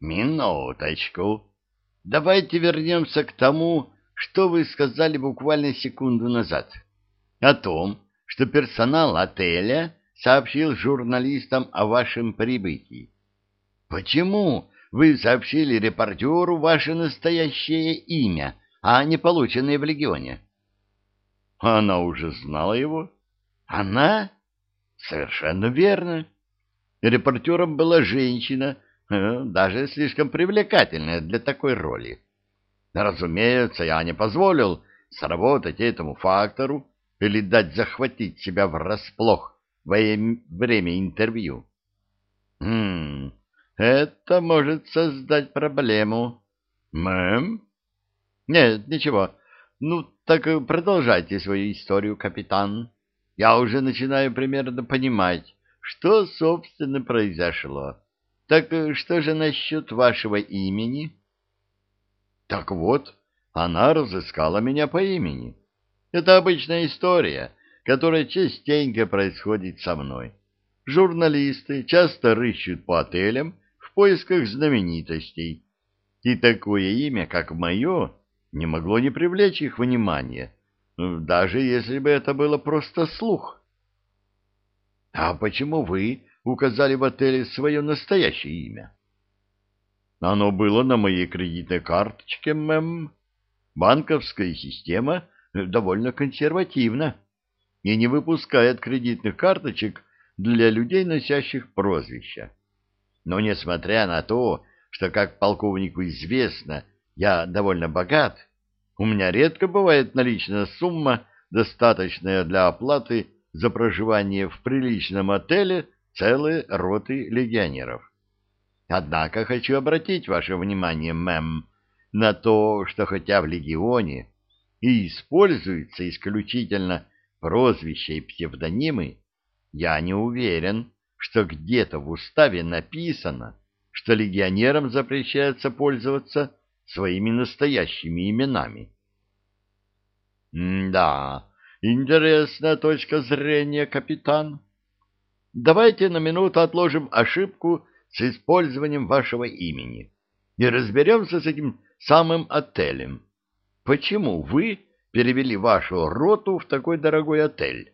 Минуточку. Давайте вернемся к тому, что вы сказали буквально секунду назад. О том, что персонал отеля сообщил журналистам о вашем прибытии. Почему вы сообщили репортеру ваше настоящее имя, а не полученное в Легионе? Она уже знала его. Она? Совершенно верно. Репортером была женщина, даже слишком привлекательная для такой роли. Разумеется, я не позволил сработать этому фактору или дать захватить себя врасплох во время интервью. Хм, это может создать проблему. Мэм? Нет, ничего. Ну, так продолжайте свою историю, капитан. Я уже начинаю примерно понимать, что, собственно, произошло. Так что же насчет вашего имени? Так вот, она разыскала меня по имени. Это обычная история, которая частенько происходит со мной. Журналисты часто рыщут по отелям в поисках знаменитостей, и такое имя, как мое, не могло не привлечь их внимания, даже если бы это было просто слух. — А почему вы указали в отеле свое настоящее имя? — Оно было на моей кредитной карточке, мэм. Банковская система довольно консервативна и не выпускает кредитных карточек для людей, носящих прозвища. Но несмотря на то, что, как полковнику известно, я довольно богат, у меня редко бывает наличная сумма, достаточная для оплаты за проживание в приличном отеле целой роты легионеров. Однако хочу обратить ваше внимание, мэм, на то, что хотя в легионе и используются исключительно прозвища и псевдонимы, я не уверен, что где-то в уставе написано, что легионерам запрещается пользоваться своими настоящими именами. «Да, интересная точка зрения, капитан. Давайте на минуту отложим ошибку с использованием вашего имени и разберемся с этим самым отелем. Почему вы перевели вашу роту в такой дорогой отель?»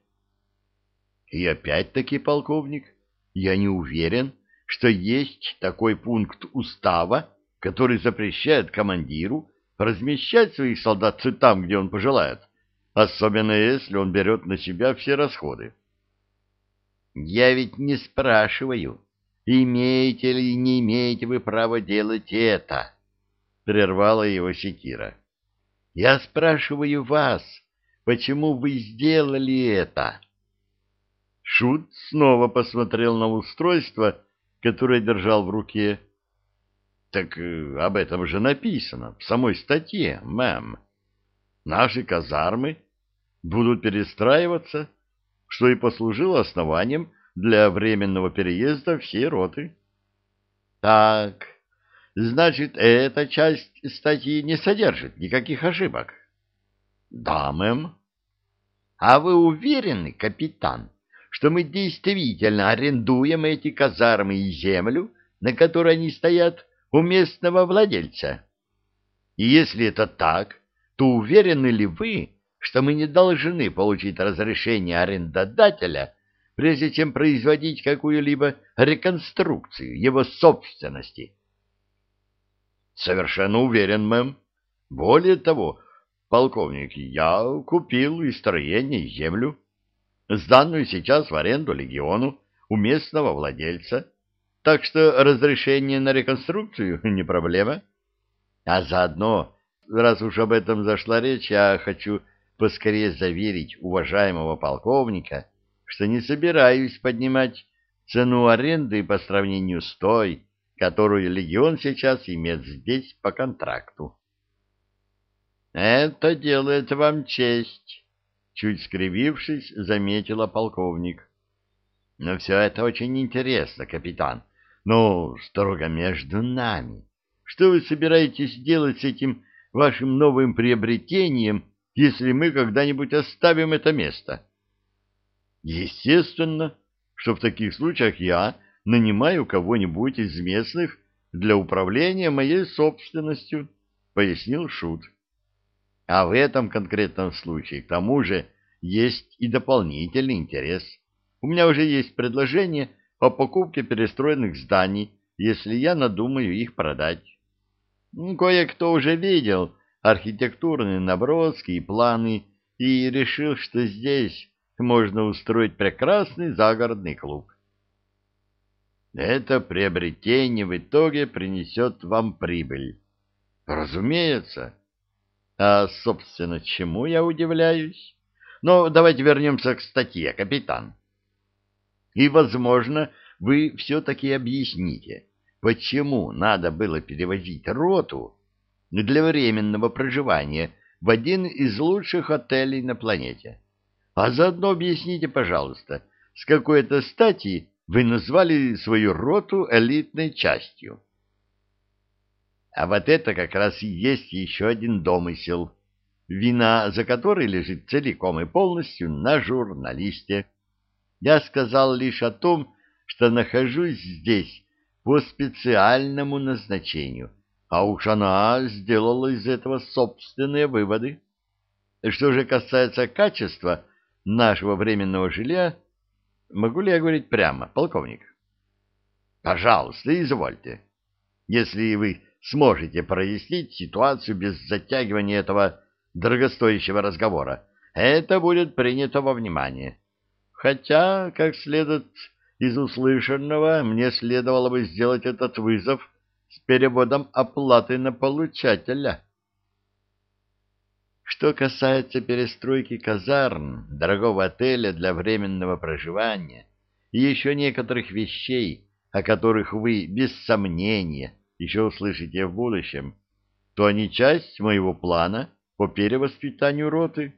И опять-таки, полковник, я не уверен, что есть такой пункт устава, который запрещает командиру размещать своих солдат там, где он пожелает, особенно если он берет на себя все расходы. Я ведь не спрашиваю, имеете или не имеете вы право делать это, прервала его Секира. Я спрашиваю вас, почему вы сделали это? Шут снова посмотрел на устройство, которое держал в руке. Так э, об этом же написано в самой статье, мэм. Наши казармы будут перестраиваться, что и послужило основанием для временного переезда всей роты. Так, значит, эта часть статьи не содержит никаких ошибок? Да, мэм. А вы уверены, капитан, что мы действительно арендуем эти казармы и землю, на которой они стоят, у местного владельца. И если это так, то уверены ли вы, что мы не должны получить разрешение арендодателя, прежде чем производить какую-либо реконструкцию его собственности? Совершенно уверен, мэм. Более того, полковник, я купил и строение, и землю, сданную сейчас в аренду легиону у местного владельца, так что разрешение на реконструкцию не проблема. А заодно, раз уж об этом зашла речь, я хочу поскорее заверить уважаемого полковника, что не собираюсь поднимать цену аренды по сравнению с той, которую легион сейчас имеет здесь по контракту. Это делает вам честь, чуть скривившись, заметила полковник. Но все это очень интересно, капитан. Ну, строго между нами. Что вы собираетесь делать с этим вашим новым приобретением, если мы когда-нибудь оставим это место? Естественно, что в таких случаях я нанимаю кого-нибудь из местных для управления моей собственностью, пояснил Шут. А в этом конкретном случае, к тому же, есть и дополнительный интерес. У меня уже есть предложение о покупке перестроенных зданий, если я надумаю их продать. Кое-кто уже видел архитектурные наброски и планы и решил, что здесь можно устроить прекрасный загородный клуб. Это приобретение в итоге принесет вам прибыль. Разумеется. А, собственно, чему я удивляюсь? Но давайте вернемся к статье, капитан. И, возможно, вы все-таки объясните, почему надо было перевозить роту для временного проживания в один из лучших отелей на планете. А заодно объясните, пожалуйста, с какой-то стати вы назвали свою роту элитной частью. А вот это как раз и есть еще один домысел, вина за который лежит целиком и полностью на журналисте. Я сказал лишь о том, что нахожусь здесь по специальному назначению, а уж она сделала из этого собственные выводы. Что же касается качества нашего временного жилья, могу ли я говорить прямо, полковник? Пожалуйста, извольте. Если вы сможете прояснить ситуацию без затягивания этого дорогостоящего разговора, это будет принято во внимание. Хотя, как следует из услышанного, мне следовало бы сделать этот вызов с переводом оплаты на получателя. Что касается перестройки казарм, дорогого отеля для временного проживания и еще некоторых вещей, о которых вы, без сомнения, еще услышите в будущем, то они часть моего плана по перевоспитанию роты.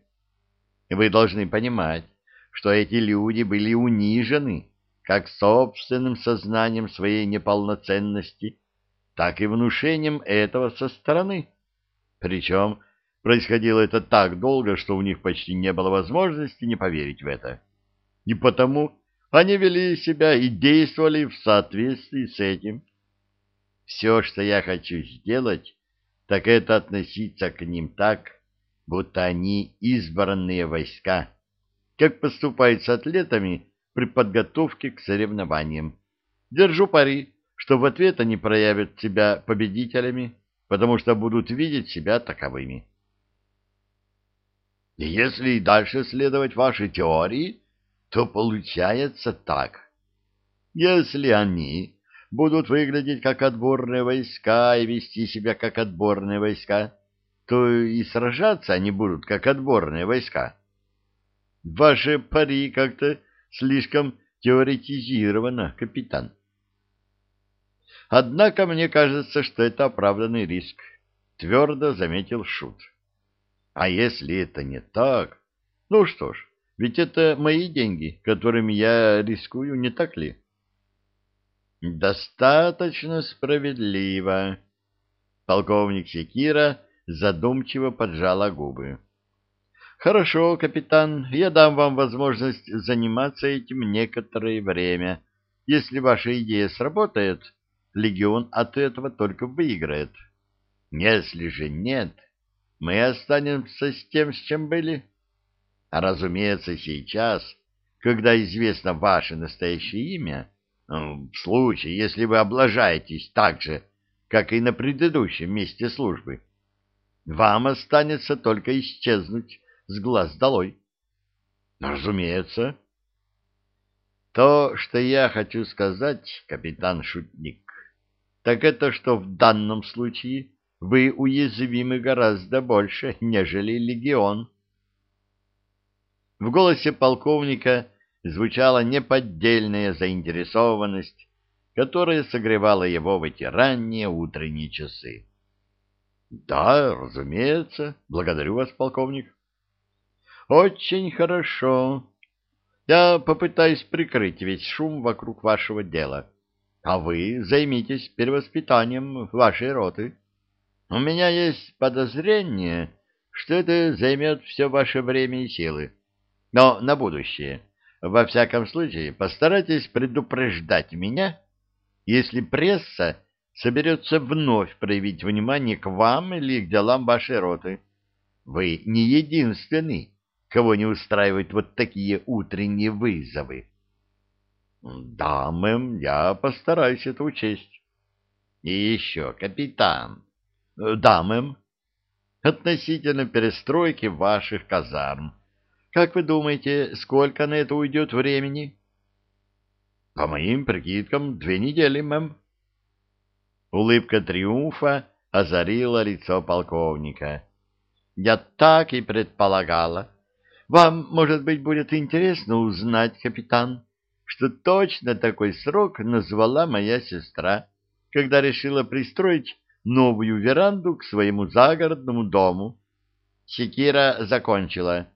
Вы должны понимать, что эти люди были унижены как собственным сознанием своей неполноценности, так и внушением этого со стороны. Причем происходило это так долго, что у них почти не было возможности не поверить в это. И потому они вели себя и действовали в соответствии с этим. Все, что я хочу сделать, так это относиться к ним так, будто они избранные войска, как поступают с атлетами при подготовке к соревнованиям. Держу пари, что в ответ они проявят себя победителями, потому что будут видеть себя таковыми. Если и дальше следовать вашей теории, то получается так. Если они будут выглядеть как отборные войска и вести себя как отборные войска, то и сражаться они будут как отборные войска. Ваши пари как-то слишком теоретизировано, капитан. Однако мне кажется, что это оправданный риск, твердо заметил Шут. А если это не так, ну что ж, ведь это мои деньги, которыми я рискую, не так ли? Достаточно справедливо. Полковник Секира задумчиво поджала губы. Хорошо, капитан, я дам вам возможность заниматься этим некоторое время. Если ваша идея сработает, легион от этого только выиграет. Если же нет, мы останемся с тем, с чем были. А разумеется, сейчас, когда известно ваше настоящее имя, ну, в случае, если вы облажаетесь так же, как и на предыдущем месте службы, вам останется только исчезнуть с глаз долой. Разумеется. То, что я хочу сказать, капитан Шутник, так это, что в данном случае вы уязвимы гораздо больше, нежели легион. В голосе полковника звучала неподдельная заинтересованность, которая согревала его в эти ранние утренние часы. — Да, разумеется. Благодарю вас, полковник. — Очень хорошо. Я попытаюсь прикрыть весь шум вокруг вашего дела, а вы займитесь перевоспитанием вашей роты. У меня есть подозрение, что это займет все ваше время и силы. Но на будущее — во всяком случае, постарайтесь предупреждать меня, если пресса соберется вновь проявить внимание к вам или к делам вашей роты. Вы не единственный, кого не устраивают вот такие утренние вызовы. Да, мэм, я постараюсь это учесть. И еще, капитан. Да, мэм. Относительно перестройки ваших казарм. Как вы думаете, сколько на это уйдет времени? По моим прикидкам, две недели, мэм. Улыбка триумфа озарила лицо полковника. Я так и предполагала. Вам, может быть, будет интересно узнать, капитан, что точно такой срок назвала моя сестра, когда решила пристроить новую веранду к своему загородному дому. Секира закончила.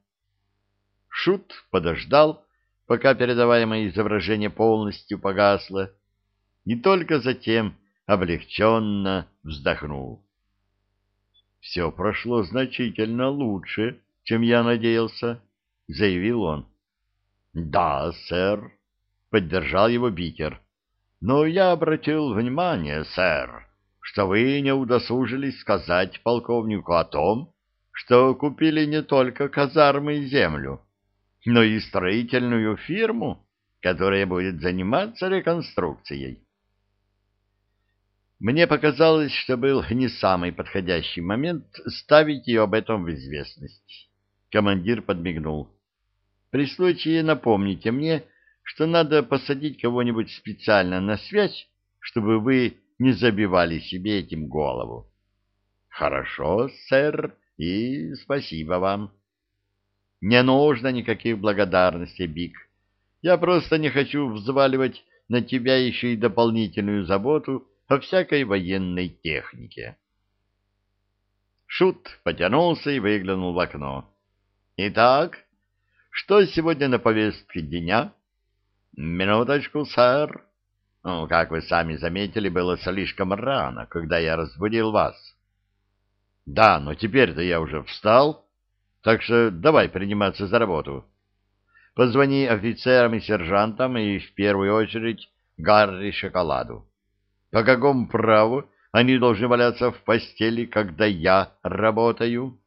Шут подождал, пока передаваемое изображение полностью погасло, и только затем облегченно вздохнул. «Все прошло значительно лучше, чем я надеялся», — заявил он. «Да, сэр», — поддержал его Бикер. «Но я обратил внимание, сэр, что вы не удосужились сказать полковнику о том, что купили не только казармы и землю, но и строительную фирму, которая будет заниматься реконструкцией. Мне показалось, что был не самый подходящий момент ставить ее об этом в известность. Командир подмигнул. При случае напомните мне, что надо посадить кого-нибудь специально на связь, чтобы вы не забивали себе этим голову. Хорошо, сэр, и спасибо вам. Не нужно никаких благодарностей, Бик. Я просто не хочу взваливать на тебя еще и дополнительную заботу о всякой военной технике. Шут потянулся и выглянул в окно. «Итак, что сегодня на повестке дня?» «Минуточку, сэр. Ну, как вы сами заметили, было слишком рано, когда я разбудил вас». «Да, но теперь-то я уже встал, так что давай приниматься за работу. Позвони офицерам и сержантам и в первую очередь Гарри Шоколаду. По какому праву они должны валяться в постели, когда я работаю?